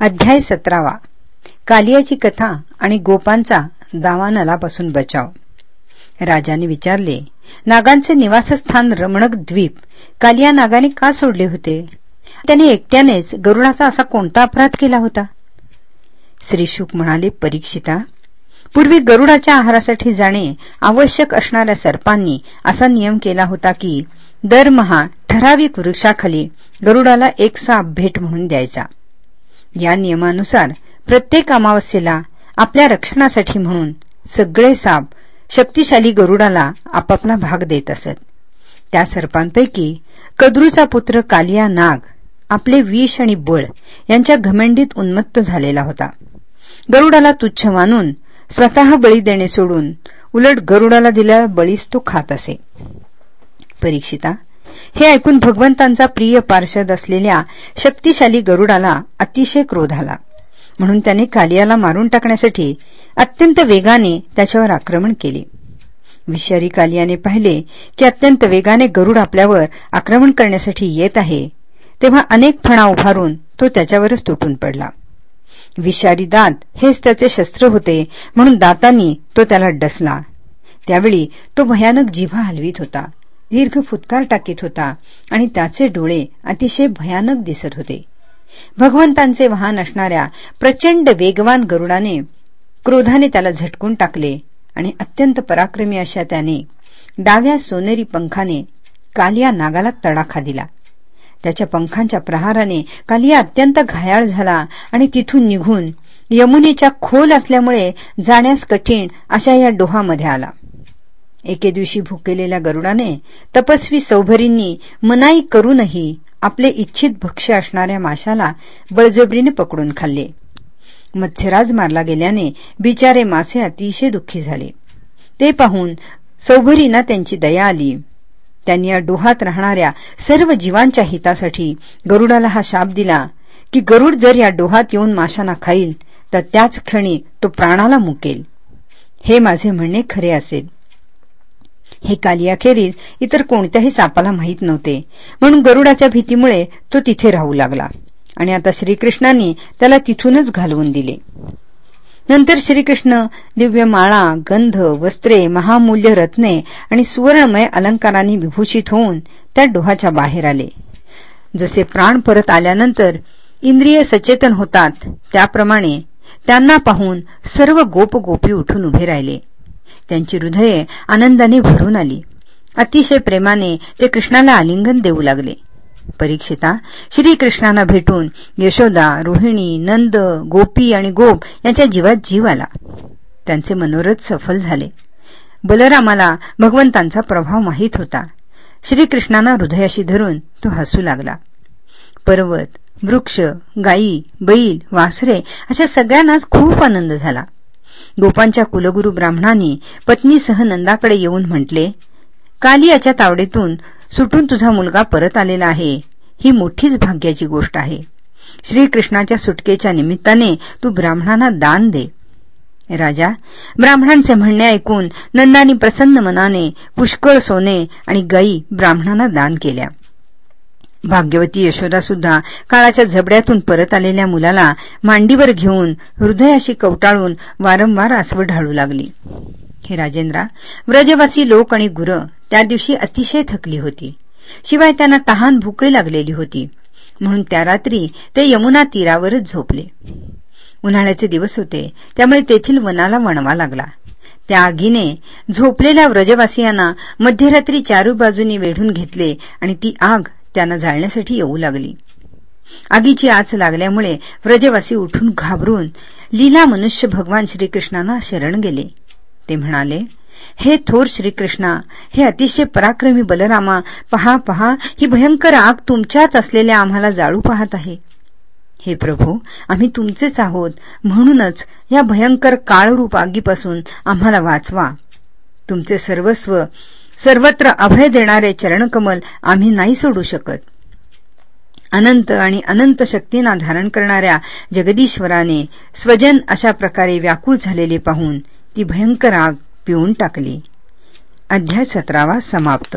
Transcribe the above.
अध्याय सतरावा. कालियाची कथा आणि गोपांचा दावानलापासून बचाव. राजाने विचारले नागांचे निवासस्थान रमणक द्वीप कालिया नागाने का सोडले होते? त्याने एकट्यानेच गरुडाचा असा कोणता अपराध केला होता? श्रीशुक म्हणाले परीक्षिता पूर्वी गरुडाच्या आहारासाठी जाणे आवश्यक असणाऱ्या सर्पांनी असा नियम केला होता की दरमहा ठराविक वृक्षाखाली गरुडाला एक साप भेट म्हणून द्यायचा. या नियमानुसार प्रत्येक अमावस्येला आपल्या रक्षणासाठी म्हणून सगळे साप शक्तिशाली गरुडाला आपापला भाग देत असत. त्या सर्पांपैकी कद्रूचा पुत्र कालिया नाग आपले विष आणि बळ यांच्या घमेंडीत उन्मत्त झालेला होता. गरुडाला तुच्छ मानून स्वतः बळी देणे सोडून उलट गरुडाला दिल्या बळीस तो खात असे. परीक्षिता हे ऐकून भगवंतांचा प्रिय पार्षद असलेल्या शक्तिशाली गरुडाला अतिशय क्रोध आला. म्हणून त्याने कालियाला मारून टाकण्यासाठी अत्यंत वेगाने त्याच्यावर आक्रमण केले. विषारी कालियाने पाहिले की अत्यंत वेगाने गरुड आपल्यावर आक्रमण करण्यासाठी येत आहे तेव्हा अनेक फणा उभारून तो त्याच्यावरच तुटून पडला. विषारी दात हेच त्याचे शस्त्र होते म्हणून दातांनी तो त्याला डसला. त्यावेळी तो भयानक जिव्हा हलवीत होता. दीर्घ फुतकार टाकीत होता आणि त्याचे डोळे अतिशय भयानक दिसत होते. भगवंतांचे वाहन असणाऱ्या प्रचंड वेगवान गरुडाने क्रोधाने त्याला झटकून टाकले आणि अत्यंत पराक्रमी अशा त्याने डाव्या सोनेरी पंखाने कालिया नागाला तडाखा दिला. त्याच्या पंखांच्या प्रहाराने कालिया अत्यंत घायाळ झाला आणि तिथून निघून यमुनेच्या खोल असल्यामुळे जाण्यास कठीण अशा या डोहामध्ये आला. एके दिवशी भुकेलेल्या गरुडाने तपस्वी सौभरींनी मनाई करूनही आपले इच्छित भक्ष्य असणाऱ्या माशाला बळजबरीने पकडून खाल्ले. मत्स्यराज मारला गेल्याने बिचारे मासे अतिशय दुःखी झाले. ते पाहून सौभरींना त्यांची दया आली. त्यांनी या डोहात राहणाऱ्या सर्व जीवांच्या हितासाठी गरुडाला हा शाप दिला की गरुड जर या डोहात येऊन माशांना खाईल तर त्याच क्षणी तो प्राणाला मुकेल. हे माझे म्हणणे खरे असेल. हे कालियाखेरीज इतर कोणत्याही सापाला माहीत नव्हते. म्हणून गरुडाच्या भीतीमुळे तो तिथे राहू लागला. आणि आता श्रीकृष्णांनी त्याला तिथूनच घालवून दिले. नंतर श्रीकृष्ण दिव्य माळा गंध वस्त्रे महामूल्य रत्ने आणि सुवर्णमय अलंकारांनी विभूषित होऊन त्या डोहाच्या बाहेर आले. जसे प्राण परत आल्यानंतर इंद्रिय सचेतन होतात त्याप्रमाणे त्यांना पाहून सर्व गोप गोपी उठून उभे राहिले. त्यांची हृदये आनंदाने भरून आली. अतिशय प्रेमाने ते कृष्णाला आलिंगन देऊ लागले. परीक्षिता श्रीकृष्णांना भेटून यशोदा रोहिणी नंद गोपी आणि गोप यांच्या जीवात जीव आला. त्यांचे मनोरथ सफल झाले. बलरामाला भगवंतांचा प्रभाव माहीत होता. श्रीकृष्णांना हृदयाशी धरून तो हसू लागला. पर्वत वृक्ष गायी बैल वासरे अशा सगळ्यांनाच खूप आनंद झाला. गोपांच्या कुलगुरू ब्राह्मणांनी पत्नीसह नंदाकडे येऊन म्हटले कालियाच्या तावडीतून सुटून तुझा मुलगा परत आलेला आहे. ही मोठीच भाग्याची गोष्ट आहे. श्रीकृष्णाच्या सुटकेच्या निमित्ताने तू ब्राह्मणांना दान दे. राजा ब्राह्मणांचे म्हणणे ऐकून नंदानी प्रसन्न मनाने पुष्कळ सोने आणि गायी ब्राह्मणांना दान केल्या. भाग्यवती यशोदा सुद्धा काळाच्या झबड्यातून परत आलेल्या मुलाला मांडीवर घेऊन हृदयाशी कवटाळून वारंवार आसवं ढाळू लागली. हे राजेंद्रा व्रजवासी लोक आणि गुरं त्या दिवशी अतिशय थकली होती. शिवाय त्यांना तहान भूकही लागलेली होती. म्हणून त्या रात्री ते यमुना तीरावरच झोपले. उन्हाळ्याचे दिवस होते त्यामुळे तेथील वनाला वणवा लागला. त्या आगीने झोपलेल्या व्रजवासियांना मध्यरात्री चारू बाजूनी वेढून घेतले आणि ती आग त्यांना जाळण्यासाठी येऊ लागली. आगीची आच लागल्यामुळे व्रजवासी उठून घाबरून लीला मनुष्य भगवान श्रीकृष्णांना शरण गेले. ते म्हणाले हे थोर श्रीकृष्णा हे अतिशय पराक्रमी बलरामा पहा पहा ही भयंकर आग तुमच्याच असलेल्या आम्हाला जाळू पाहत आहे. हे प्रभू आम्ही तुमचेच आहोत म्हणूनच या भयंकर काळरूप आगीपासून आम्हाला वाचवा. तुमचे सर्वस्व सर्वत्र अभय देणारे चरणकमल आम्ही नाही सोडू शकत. अनंत आणि अनंत शक्तींना धारण करणाऱ्या जगदीश्वराने स्वजन अशा प्रकारे व्याकुळ झालेले पाहून ती भयंकर आग पिऊन टाकली. अध्याय सतरावा समाप्त.